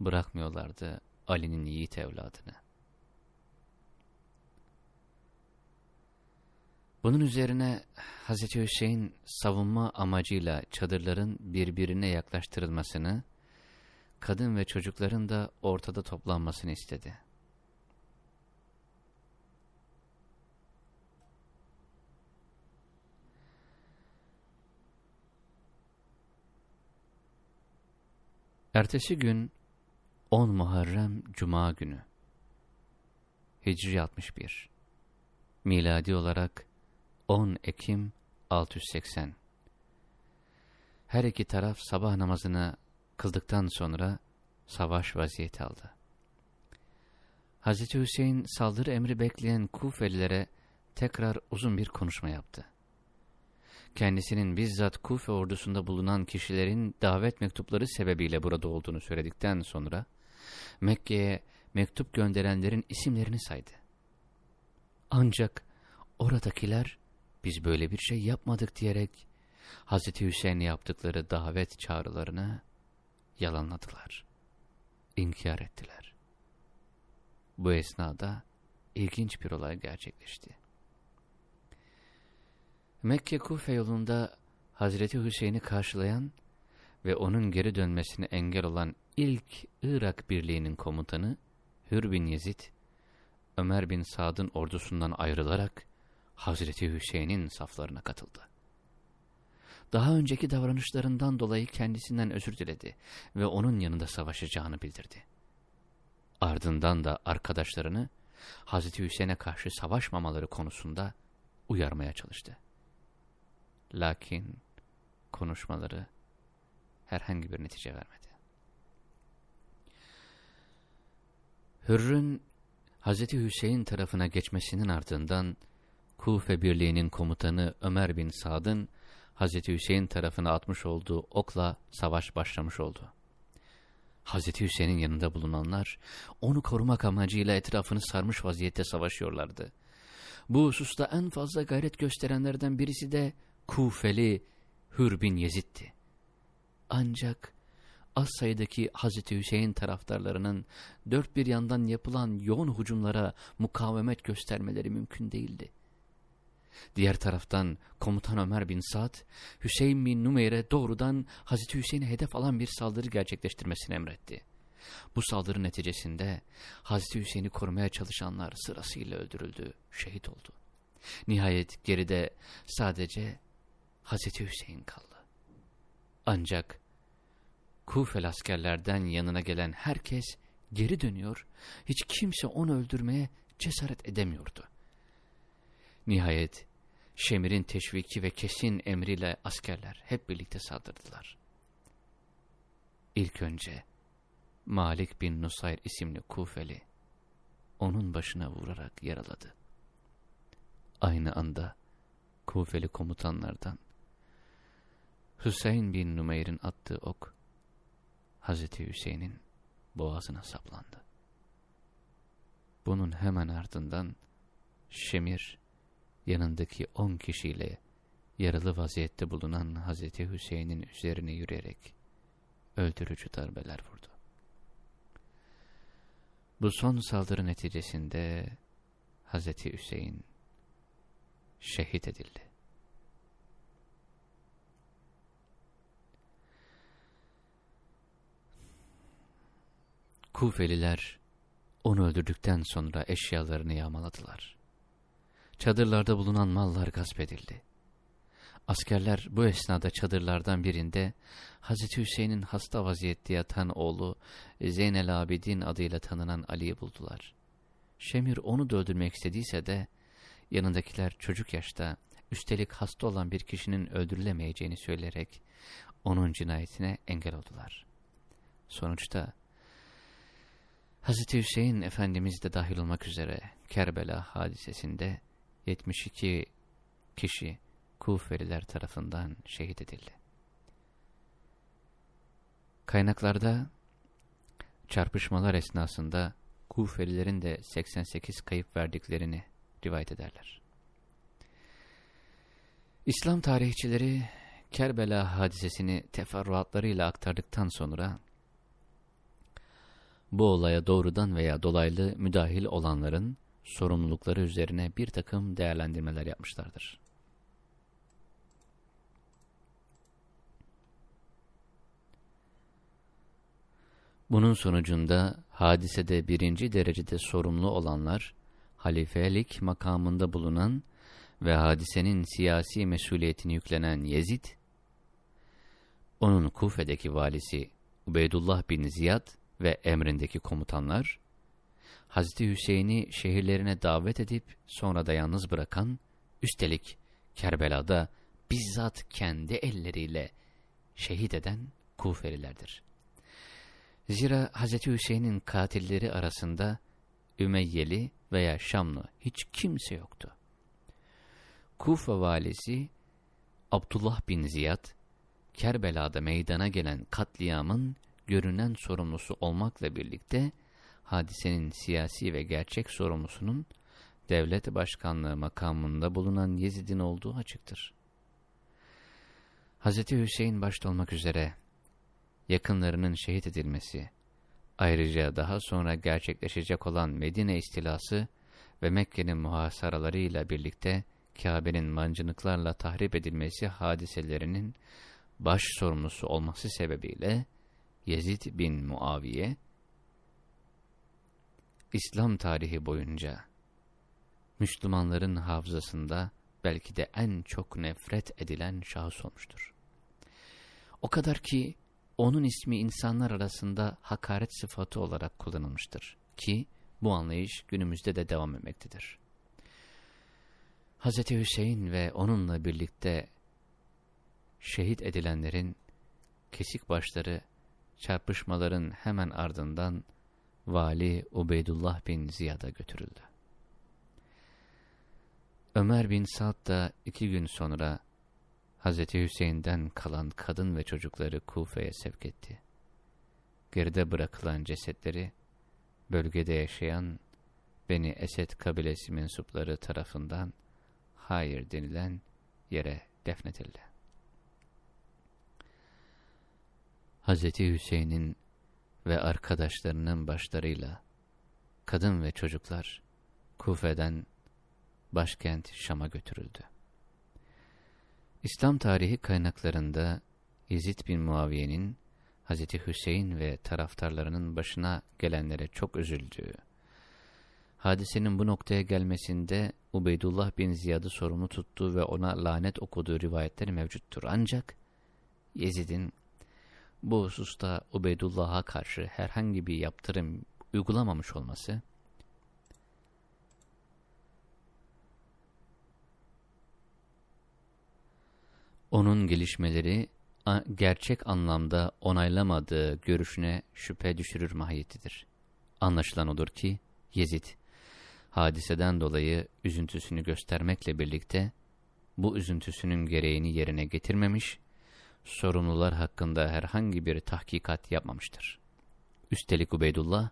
bırakmıyorlardı Ali'nin yiğit evladını. Bunun üzerine Hz. Hüseyin savunma amacıyla çadırların birbirine yaklaştırılmasını, kadın ve çocukların da ortada toplanmasını istedi. Ertesi gün 10 Muharrem Cuma günü. Hicri 61. Miladi olarak 10 Ekim 680. Her iki taraf sabah namazını kıldıktan sonra savaş vaziyeti aldı. Hz. Hüseyin saldırı emri bekleyen Kufelilere tekrar uzun bir konuşma yaptı. Kendisinin bizzat Kufe ordusunda bulunan kişilerin davet mektupları sebebiyle burada olduğunu söyledikten sonra, Mekke'ye mektup gönderenlerin isimlerini saydı. Ancak oradakiler biz böyle bir şey yapmadık diyerek Hz. Hüseyin'e yaptıkları davet çağrılarını yalanladılar. İnkar ettiler. Bu esnada ilginç bir olay gerçekleşti. Mekke Kufe yolunda Hazreti Hüseyin'i karşılayan ve onun geri dönmesine engel olan ilk Irak birliğinin komutanı Hür bin Yezid, Ömer bin Sad'ın ordusundan ayrılarak Hazreti Hüseyin'in saflarına katıldı. Daha önceki davranışlarından dolayı kendisinden özür diledi ve onun yanında savaşacağını bildirdi. Ardından da arkadaşlarını Hazreti Hüseyin'e karşı savaşmamaları konusunda uyarmaya çalıştı. Lakin konuşmaları herhangi bir netice vermedi. Hürr'ün Hz. Hüseyin tarafına geçmesinin ardından Kufe Birliği'nin komutanı Ömer bin Sad'ın Hz. Hüseyin tarafına atmış olduğu okla savaş başlamış oldu. Hz. Hüseyin'in yanında bulunanlar onu korumak amacıyla etrafını sarmış vaziyette savaşıyorlardı. Bu hususta en fazla gayret gösterenlerden birisi de Kufeli Hür bin Yezid'ti. Ancak az sayıdaki Hazreti Hüseyin taraftarlarının dört bir yandan yapılan yoğun hücumlara mukavemet göstermeleri mümkün değildi. Diğer taraftan komutan Ömer bin Sa'd, Hüseyin bin Numeyr'e doğrudan Hazreti Hüseyin'e hedef alan bir saldırı gerçekleştirmesini emretti. Bu saldırı neticesinde Hazreti Hüseyin'i korumaya çalışanlar sırasıyla öldürüldü, şehit oldu. Nihayet geride sadece Hazreti Hüseyin kaldı. Ancak Kufel askerlerden yanına gelen herkes geri dönüyor, hiç kimse onu öldürmeye cesaret edemiyordu. Nihayet Şemir'in teşviki ve kesin emriyle askerler hep birlikte saldırdılar. İlk önce Malik bin Nusayr isimli Kufeli onun başına vurarak yaraladı. Aynı anda Kufeli komutanlardan Hüseyin bin Numeyr'in attığı ok Hazreti Hüseyin'in boğazına saplandı. Bunun hemen ardından Şemir yanındaki on kişiyle yaralı vaziyette bulunan Hazreti Hüseyin'in üzerine yürüyerek öldürücü darbeler vurdu. Bu son saldırı neticesinde Hazreti Hüseyin şehit edildi. Kufeliler onu öldürdükten sonra eşyalarını yağmaladılar. Çadırlarda bulunan mallar gasp edildi. Askerler bu esnada çadırlardan birinde Hazreti Hüseyin'in hasta vaziyette yatan oğlu Zeynel Abidin adıyla tanınan Ali'yi buldular. Şemir onu da öldürmek istediyse de yanındakiler çocuk yaşta üstelik hasta olan bir kişinin öldürülemeyeceğini söyleyerek onun cinayetine engel oldular. Sonuçta Hazreti Hüseyin Efendimiz de dahil olmak üzere Kerbela hadisesinde 72 kişi Kufeliler tarafından şehit edildi. Kaynaklarda çarpışmalar esnasında Kufelilerin de 88 kayıp verdiklerini rivayet ederler. İslam tarihçileri Kerbela hadisesini teferruatlarıyla aktardıktan sonra bu olaya doğrudan veya dolaylı müdahil olanların sorumlulukları üzerine bir takım değerlendirmeler yapmışlardır. Bunun sonucunda hadisede birinci derecede sorumlu olanlar, halifelik makamında bulunan ve hadisenin siyasi mesuliyetini yüklenen Yezid, onun Kufe'deki valisi Ubeydullah bin Ziyad ve emrindeki komutanlar, Hazreti Hüseyin'i şehirlerine davet edip sonra da yalnız bırakan, üstelik Kerbela'da bizzat kendi elleriyle şehit eden Kuferilerdir. Zira Hazreti Hüseyin'in katilleri arasında Ümeyyeli veya Şamlı hiç kimse yoktu. Kufa valisi Abdullah bin Ziyad, Kerbela'da meydana gelen katliamın görünen sorumlusu olmakla birlikte, hadisenin siyasi ve gerçek sorumlusunun devlet başkanlığı makamında bulunan Yezid'in olduğu açıktır. Hz. Hüseyin başta olmak üzere yakınlarının şehit edilmesi, ayrıca daha sonra gerçekleşecek olan Medine istilası ve Mekke'nin muhasaralarıyla birlikte Kabe'nin mancınıklarla tahrip edilmesi hadiselerinin baş sorumlusu olması sebebiyle Yezid bin Muaviye, İslam tarihi boyunca Müslümanların hafızasında belki de en çok nefret edilen şahıs olmuştur. O kadar ki onun ismi insanlar arasında hakaret sıfatı olarak kullanılmıştır ki bu anlayış günümüzde de devam etmektedir. Hz. Hüseyin ve onunla birlikte şehit edilenlerin kesik başları çarpışmaların hemen ardından Vali Ubeydullah bin Ziyad'a götürüldü. Ömer bin Sa'd da iki gün sonra Hazreti Hüseyin'den kalan kadın ve çocukları Kufe'ye sevk etti. Geride bırakılan cesetleri bölgede yaşayan Beni Esed kabilesi mensupları tarafından hayır denilen yere defnedildi. Hazreti Hüseyin'in ve arkadaşlarının başlarıyla kadın ve çocuklar Kufe'den başkent Şam'a götürüldü. İslam tarihi kaynaklarında Yezid bin Muaviye'nin Hazreti Hüseyin ve taraftarlarının başına gelenlere çok üzüldüğü, hadisenin bu noktaya gelmesinde Ubeydullah bin Ziyad'ı sorumlu tuttuğu ve ona lanet okuduğu rivayetler mevcuttur. Ancak Yezid'in bu hususta Ubeydullah'a karşı herhangi bir yaptırım uygulamamış olması, onun gelişmeleri gerçek anlamda onaylamadığı görüşüne şüphe düşürür mahiyetidir. Anlaşılan odur ki Yezid, hadiseden dolayı üzüntüsünü göstermekle birlikte bu üzüntüsünün gereğini yerine getirmemiş, sorumlular hakkında herhangi bir tahkikat yapmamıştır. Üstelik Ubeydullah,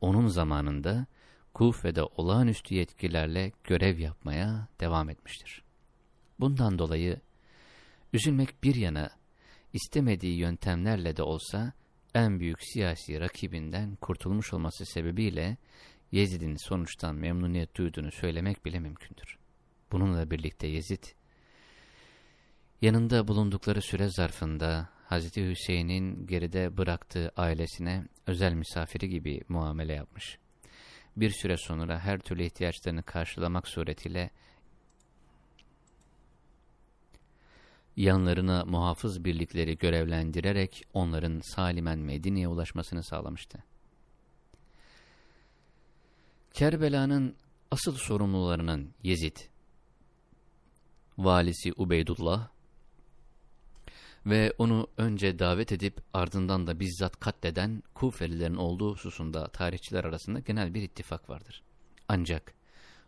onun zamanında Kufe'de olağanüstü yetkilerle görev yapmaya devam etmiştir. Bundan dolayı üzülmek bir yana istemediği yöntemlerle de olsa en büyük siyasi rakibinden kurtulmuş olması sebebiyle Yezid'in sonuçtan memnuniyet duyduğunu söylemek bile mümkündür. Bununla birlikte Yezid, yanında bulundukları süre zarfında Hazreti Hüseyin'in geride bıraktığı ailesine özel misafiri gibi muamele yapmış. Bir süre sonra her türlü ihtiyaçlarını karşılamak suretiyle yanlarına muhafız birlikleri görevlendirerek onların salimen Medine'ye ulaşmasını sağlamıştı. Kerbela'nın asıl sorumlularının Yezid, valisi Ubeydullah ve onu önce davet edip ardından da bizzat katleden Kufelilerin olduğu hususunda tarihçiler arasında genel bir ittifak vardır. Ancak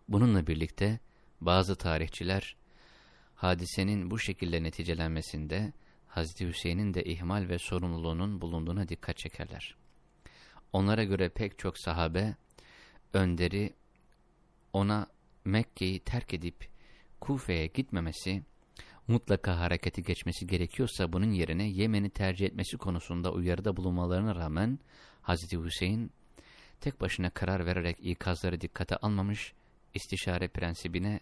bununla birlikte bazı tarihçiler hadisenin bu şekilde neticelenmesinde Hazreti Hüseyin'in de ihmal ve sorumluluğunun bulunduğuna dikkat çekerler. Onlara göre pek çok sahabe önderi ona Mekke'yi terk edip Kufe'ye gitmemesi, mutlaka hareketi geçmesi gerekiyorsa bunun yerine Yemen'i tercih etmesi konusunda uyarıda bulunmalarına rağmen Hazreti Hüseyin tek başına karar vererek ikazları dikkate almamış, istişare prensibine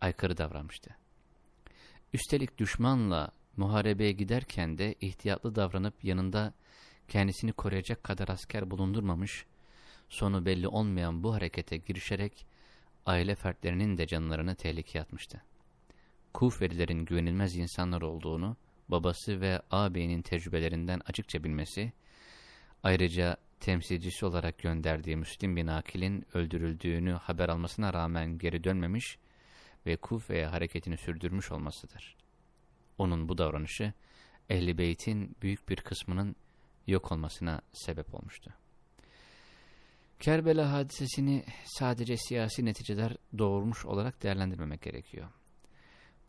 aykırı davranmıştı. Üstelik düşmanla muharebeye giderken de ihtiyatlı davranıp yanında kendisini koruyacak kadar asker bulundurmamış, sonu belli olmayan bu harekete girişerek aile fertlerinin de canlarını tehlikeye atmıştı. Kufelilerin güvenilmez insanlar olduğunu babası ve ağabeyinin tecrübelerinden açıkça bilmesi, ayrıca temsilcisi olarak gönderdiği Müslim bin Akil'in öldürüldüğünü haber almasına rağmen geri dönmemiş ve Kufe'ye hareketini sürdürmüş olmasıdır. Onun bu davranışı, Ehl-i Beyt'in büyük bir kısmının yok olmasına sebep olmuştu. Kerbela hadisesini sadece siyasi neticeler doğurmuş olarak değerlendirmemek gerekiyor.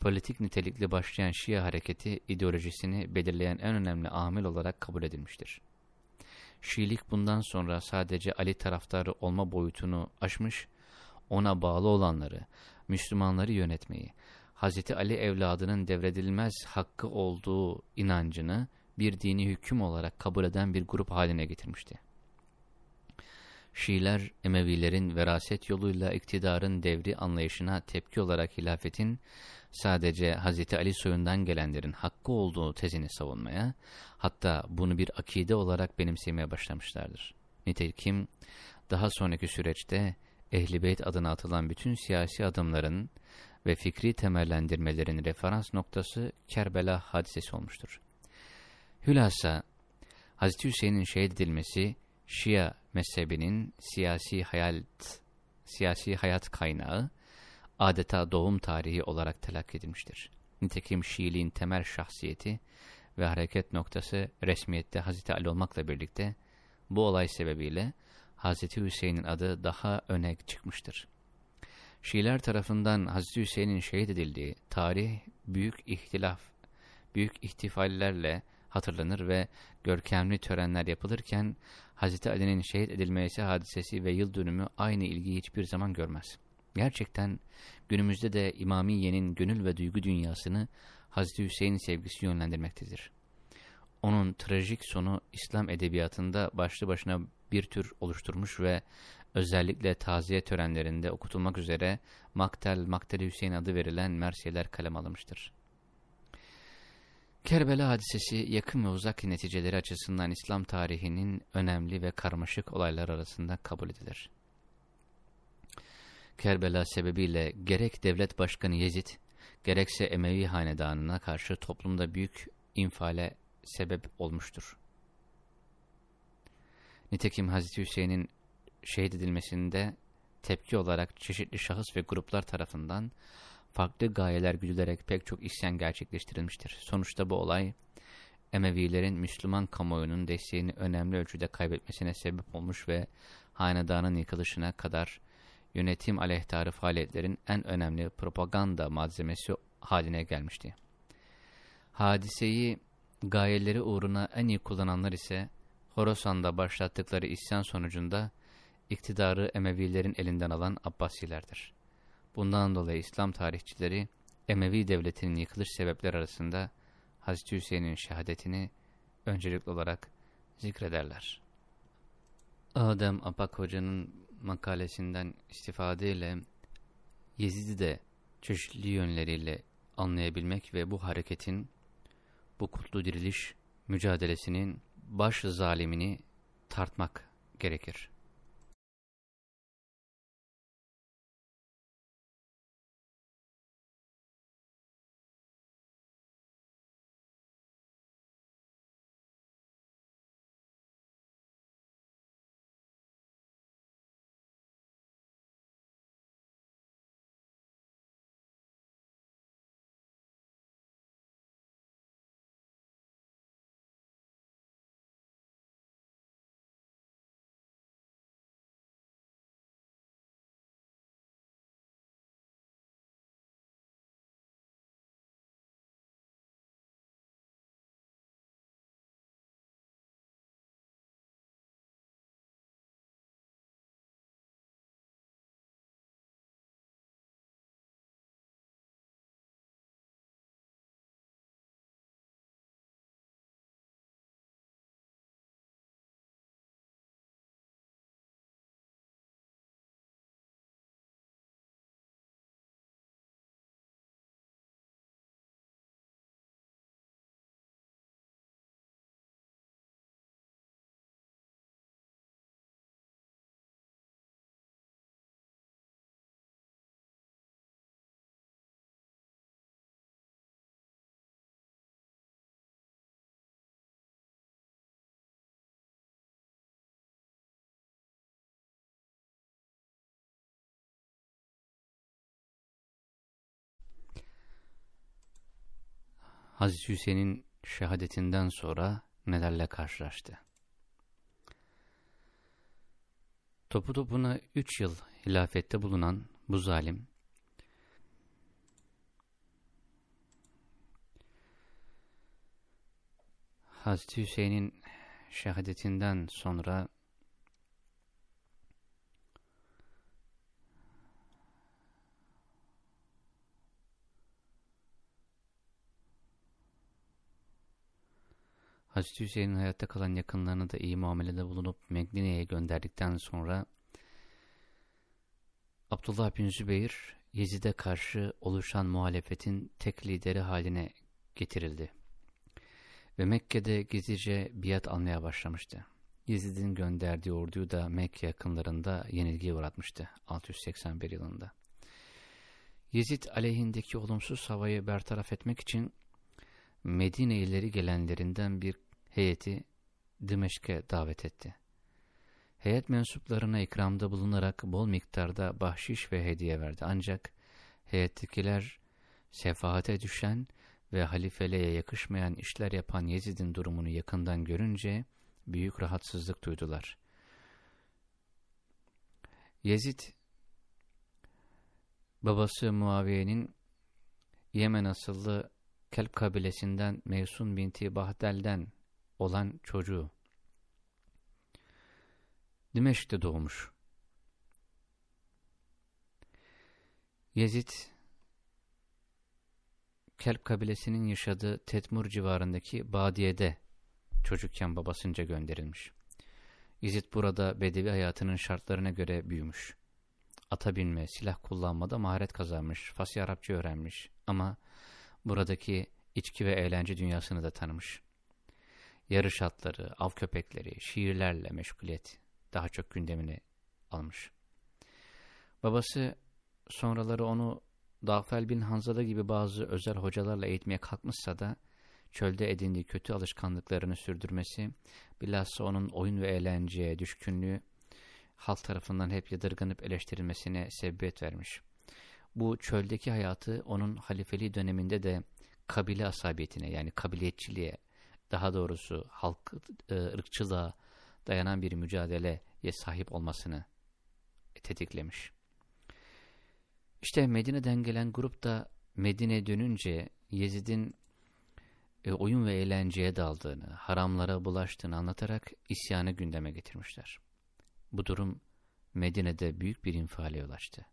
Politik nitelikli başlayan Şia hareketi ideolojisini belirleyen en önemli amil olarak kabul edilmiştir. Şiilik bundan sonra sadece Ali taraftarı olma boyutunu aşmış, ona bağlı olanları, Müslümanları yönetmeyi, Hz. Ali evladının devredilmez hakkı olduğu inancını bir dini hüküm olarak kabul eden bir grup haline getirmişti. Şiiler, Emevilerin veraset yoluyla iktidarın devri anlayışına tepki olarak hilafetin sadece Hz. Ali soyundan gelenlerin hakkı olduğu tezini savunmaya, hatta bunu bir akide olarak benimsemeye başlamışlardır. Nitekim daha sonraki süreçte Ehl-i Beyt adına atılan bütün siyasi adımların ve fikri temellendirmelerin referans noktası Kerbela hadisesi olmuştur. Hülasa, Hz. Hüseyin'in şehit edilmesi, Şia mezhebinin siyasi hayat, siyasi hayat kaynağı, adeta doğum tarihi olarak telakki edilmiştir. Nitekim Şiiliğin temel şahsiyeti ve hareket noktası resmiyette Hz. Ali olmakla birlikte Bu olay sebebiyle Hazreti Hüseyin'in adı daha öne çıkmıştır. Şiiler tarafından Hazreti Hüseyin'in şehit edildiği tarih büyük ihtilaf, büyük ihtifallerle hatırlanır ve görkemli törenler yapılırken Hazreti Ali'nin şehit edilmesi hadisesi ve yıl dönümü aynı ilgiyi hiçbir zaman görmez. Gerçekten günümüzde de İmamiye'nin gönül ve duygu dünyasını Hazreti Hüseyin sevgisi yönlendirmektedir. Onun trajik sonu İslam edebiyatında başlı başına bir tür oluşturmuş ve özellikle taziye törenlerinde okutulmak üzere Maktel, Maktel Hüseyin adı verilen mersiyeler kalem almıştır. Kerbela hadisesi yakın ve uzak neticeleri açısından İslam tarihinin önemli ve karmaşık olaylar arasında kabul edilir. Kerbela sebebiyle gerek devlet başkanı Yezid, gerekse Emevi hanedanına karşı toplumda büyük infale sebep olmuştur. Nitekim Hazreti Hüseyin'in şehit edilmesinde tepki olarak çeşitli şahıs ve gruplar tarafından farklı gayeler güdülerek pek çok isyan gerçekleştirilmiştir. Sonuçta bu olay Emevilerin Müslüman kamuoyunun desteğini önemli ölçüde kaybetmesine sebep olmuş ve hanedanın yıkılışına kadar yönetim aleyhtarı faaliyetlerin en önemli propaganda malzemesi haline gelmişti. Hadiseyi gayeleri uğruna en iyi kullananlar ise Horasan'da başlattıkları isyan sonucunda iktidarı Emevilerin elinden alan Abbasilerdir. Bundan dolayı İslam tarihçileri Emevi devletinin yıkılış sebepleri arasında Hazreti Hüseyin'in şehadetini öncelikli olarak zikrederler. Adem Apak Hoca'nın makalesinden istifadeyle Yezid'i de çeşitli yönleriyle anlayabilmek ve bu hareketin, bu kutlu diriliş mücadelesinin baş zalimini tartmak gerekir. Hazreti Hüseyin'in şehadetinden sonra nelerle karşılaştı? Topu topuna üç yıl hilafette bulunan bu zalim, Hazreti Hüseyin'in şehadetinden sonra Hazreti Hüseyin'in hayatta kalan yakınlarını da iyi muamelede bulunup Megdine'ye gönderdikten sonra Abdullah bin Zübeyir Yezid'e karşı oluşan muhalefetin tek lideri haline getirildi. Ve Mekke'de gizlice biat almaya başlamıştı. Yezid'in gönderdiği orduyu da Mekke yakınlarında yenilgiye uğratmıştı 681 yılında. Yezid aleyhindeki olumsuz havayı bertaraf etmek için Medine ileri gelenlerinden bir heyeti Dimeşk'e davet etti. Heyet mensuplarına ikramda bulunarak bol miktarda bahşiş ve hediye verdi. Ancak heyettekiler sefahate düşen ve halifeliğe yakışmayan işler yapan Yezid'in durumunu yakından görünce büyük rahatsızlık duydular. Yezid, babası Muaviye'nin Yemen asıllı Kelp kabilesinden Mevsun binti Bahdel'den olan çocuğu. Dimeşk'te doğmuş. Yezid, Kelp kabilesinin yaşadığı Tetmur civarındaki Badiye'de çocukken babasınca gönderilmiş. Yezid burada bedevi hayatının şartlarına göre büyümüş. Ata binme, silah kullanmada maharet kazanmış, Fasih Arapça öğrenmiş ama buradaki içki ve eğlence dünyasını da tanımış. Yarış atları, av köpekleri, şiirlerle meşguliyet daha çok gündemini almış. Babası sonraları onu Dağfel bin Hanzada gibi bazı özel hocalarla eğitmeye kalkmışsa da çölde edindiği kötü alışkanlıklarını sürdürmesi, bilhassa onun oyun ve eğlenceye düşkünlüğü halk tarafından hep yadırganıp eleştirilmesine sebebiyet vermiş. Bu çöldeki hayatı onun halifeliği döneminde de kabile asabiyetine yani kabiliyetçiliğe daha doğrusu halk e, ırkçılığa dayanan bir mücadeleye sahip olmasını tetiklemiş. İşte Medine'den gelen grup da Medine dönünce Yezid'in e, oyun ve eğlenceye daldığını, haramlara bulaştığını anlatarak isyanı gündeme getirmişler. Bu durum Medine'de büyük bir infiale yol açtı.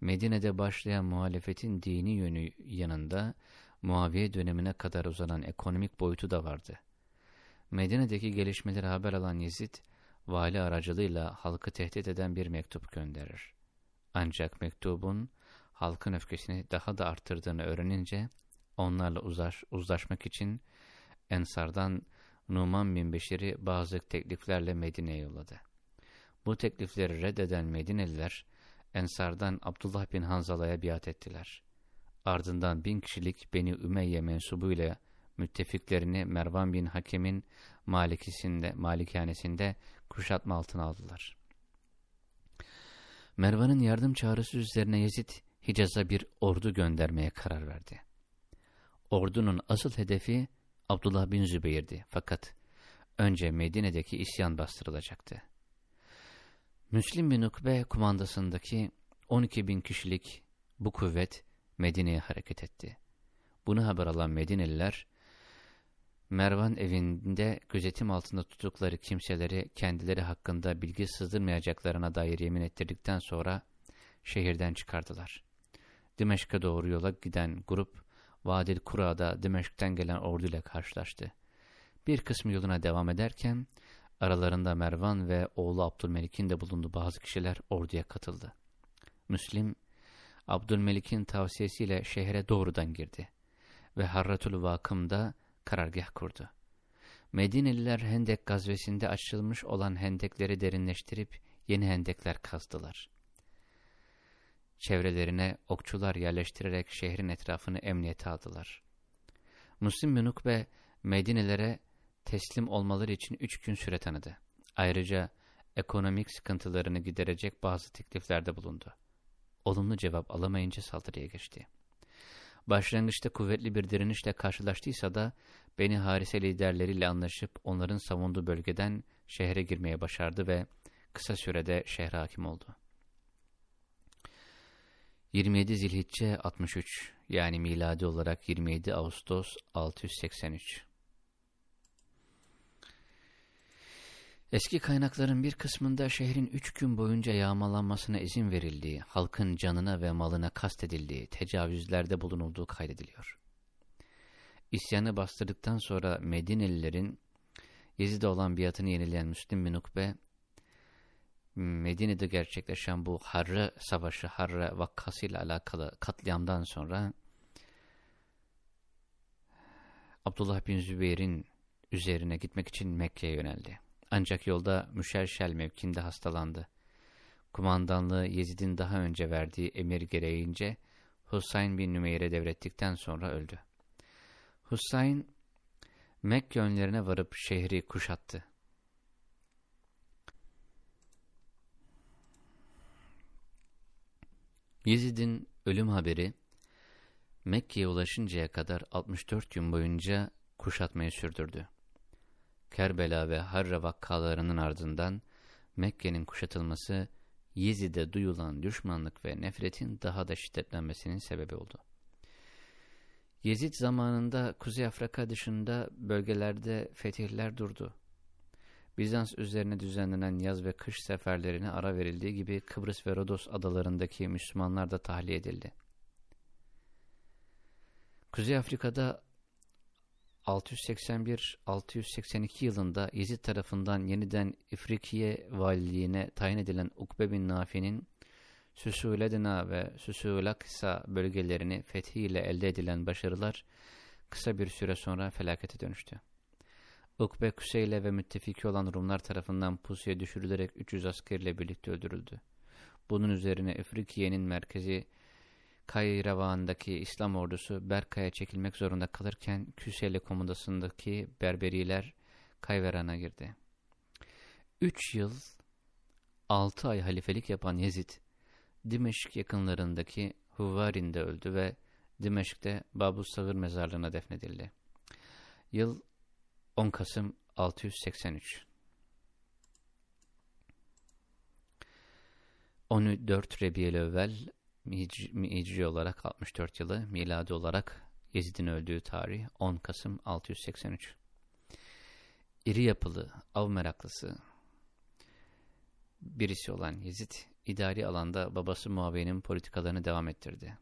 Medine'de başlayan muhalefetin dini yönü yanında Muaviye dönemine kadar uzanan ekonomik boyutu da vardı. Medine'deki gelişmeleri haber alan Yezid, vali aracılığıyla halkı tehdit eden bir mektup gönderir. Ancak mektubun halkın öfkesini daha da arttırdığını öğrenince onlarla uzlaş, uzlaşmak için Ensar'dan Numan bin Beşir'i bazı tekliflerle Medine'ye yolladı. Bu teklifleri reddeden Medineliler Ensar'dan Abdullah bin Hanzala'ya biat ettiler. Ardından bin kişilik Beni Ümeyye mensubuyla müttefiklerini Mervan bin Hakem'in malikisinde, malikanesinde kuşatma altına aldılar. Mervan'ın yardım çağrısı üzerine Yezid Hicaz'a bir ordu göndermeye karar verdi. Ordunun asıl hedefi Abdullah bin Zübeyir'di fakat önce Medine'deki isyan bastırılacaktı. Müslim bin Ukbe kumandasındaki 12 bin kişilik bu kuvvet Medine'ye hareket etti. Bunu haber alan Medineliler, Mervan evinde gözetim altında tuttukları kimseleri kendileri hakkında bilgi sızdırmayacaklarına dair yemin ettirdikten sonra şehirden çıkardılar. Dimeşk'e doğru yola giden grup, Vadil Kura'da Dimeşk'ten gelen orduyla karşılaştı. Bir kısmı yoluna devam ederken, aralarında Mervan ve oğlu Abdülmelik'in de bulunduğu bazı kişiler orduya katıldı. Müslim, Abdülmelik'in tavsiyesiyle şehre doğrudan girdi ve Harratul Vakım'da karargah kurdu. Medineliler Hendek gazvesinde açılmış olan hendekleri derinleştirip yeni hendekler kazdılar. Çevrelerine okçular yerleştirerek şehrin etrafını emniyete aldılar. Müslim bin Ukbe Medinelere teslim olmaları için üç gün süre tanıdı. Ayrıca ekonomik sıkıntılarını giderecek bazı tekliflerde bulundu. Olumlu cevap alamayınca saldırıya geçti. Başlangıçta kuvvetli bir direnişle karşılaştıysa da Beni Harise liderleriyle anlaşıp onların savunduğu bölgeden şehre girmeye başardı ve kısa sürede şehre hakim oldu. 27 Zilhicce 63 yani miladi olarak 27 Ağustos 683 Eski kaynakların bir kısmında şehrin üç gün boyunca yağmalanmasına izin verildiği, halkın canına ve malına kastedildiği, tecavüzlerde bulunulduğu kaydediliyor. İsyanı bastırdıktan sonra Medinelilerin Yezid'e olan biatını yenileyen Müslim bin Ukbe, Medine'de gerçekleşen bu Harre Savaşı, Harre vakasıyla alakalı katliamdan sonra Abdullah bin Zübeyir'in üzerine gitmek için Mekke'ye yöneldi. Ancak yolda Müşerşel mevkinde hastalandı. Kumandanlığı Yezid'in daha önce verdiği emir gereğince Husayn bin Nümeyr'e devrettikten sonra öldü. Husayn Mekke önlerine varıp şehri kuşattı. Yezid'in ölüm haberi Mekke'ye ulaşıncaya kadar 64 gün boyunca kuşatmayı sürdürdü. Kerbela ve Harra vakkalarının ardından Mekke'nin kuşatılması Yezid'e duyulan düşmanlık ve nefretin daha da şiddetlenmesinin sebebi oldu. Yezid zamanında Kuzey Afrika dışında bölgelerde fetihler durdu. Bizans üzerine düzenlenen yaz ve kış seferlerine ara verildiği gibi Kıbrıs ve Rodos adalarındaki Müslümanlar da tahliye edildi. Kuzey Afrika'da 681-682 yılında Yezid tarafından yeniden İfrikiye valiliğine tayin edilen Ukbe bin Nafi'nin Süsüledina ve Süsülaksa bölgelerini fethiyle elde edilen başarılar kısa bir süre sonra felakete dönüştü. Ukbe Kuseyle ve müttefiki olan Rumlar tarafından pusuya düşürülerek 300 askerle birlikte öldürüldü. Bunun üzerine Afrikiye'nin merkezi Kayravağ'ındaki İslam ordusu Berkay'a çekilmek zorunda kalırken Küseyli komandasındaki Berberiler Kayveran'a girdi. Üç yıl, altı ay halifelik yapan Yezid, Dimeşk yakınlarındaki Huvarin'de öldü ve Dimeşk'te Babu Savır mezarlığına defnedildi. Yıl 10 Kasım 683 14 Rebiyel Evvel Hicri olarak 64 yılı, miladi olarak Yezid'in öldüğü tarih 10 Kasım 683. İri yapılı, av meraklısı birisi olan Yezid, idari alanda babası Muaviye'nin politikalarını devam ettirdi.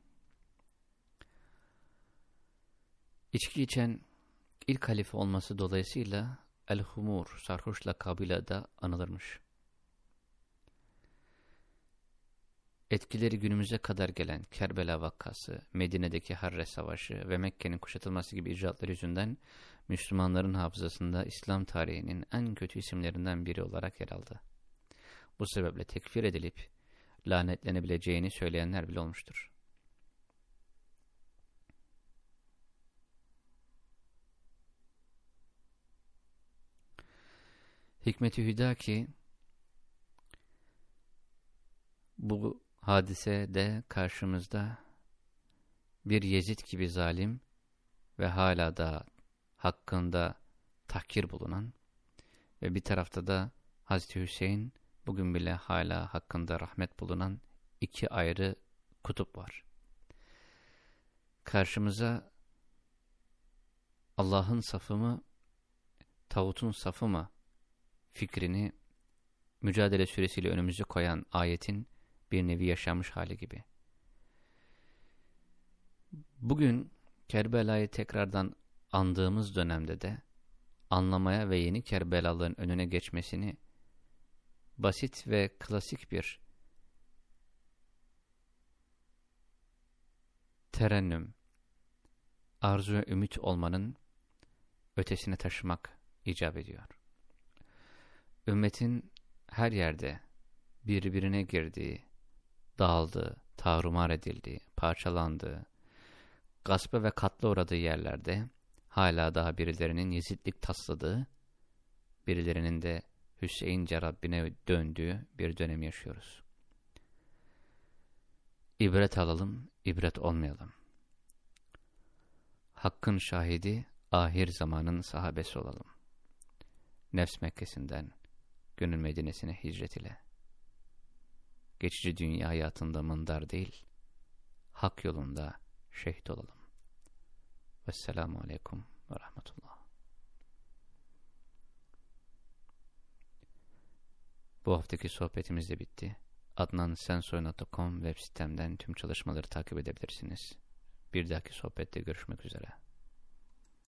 İçki içen ilk halife olması dolayısıyla El-Humur, sarhoş lakabıyla da anılırmış. Etkileri günümüze kadar gelen Kerbela vakası, Medine'deki Harre Savaşı ve Mekke'nin kuşatılması gibi icraatlar yüzünden Müslümanların hafızasında İslam tarihinin en kötü isimlerinden biri olarak yer aldı. Bu sebeple tekfir edilip lanetlenebileceğini söyleyenler bile olmuştur. Hikmeti Hüda ki bu hadise de karşımızda bir Yezid gibi zalim ve hala da hakkında tahkir bulunan ve bir tarafta da Hazreti Hüseyin bugün bile hala hakkında rahmet bulunan iki ayrı kutup var. Karşımıza Allah'ın safı mı, tağutun safı mı fikrini mücadele süresiyle önümüze koyan ayetin bir nevi yaşanmış hali gibi. Bugün Kerbela'yı tekrardan andığımız dönemde de anlamaya ve yeni Kerbelaların önüne geçmesini basit ve klasik bir terennüm, arzu ve ümit olmanın ötesine taşımak icap ediyor. Ümmetin her yerde birbirine girdiği, dağıldı, tahrumar edildi, parçalandı, gaspa ve katla uğradığı yerlerde hala daha birilerinin yezitlik tasladığı, birilerinin de Hüseyince Rabbine döndüğü bir dönem yaşıyoruz. İbret alalım, ibret olmayalım. Hakkın şahidi, ahir zamanın sahabesi olalım. Nefs Mekkesi'nden, gönül Medine'sine hicret ile geçici dünya hayatında mındar değil, hak yolunda şehit olalım. Vesselamu Aleyküm ve Rahmetullah. Bu haftaki sohbetimiz de bitti. adnansensoy.com web sitemden tüm çalışmaları takip edebilirsiniz. Bir dahaki sohbette görüşmek üzere.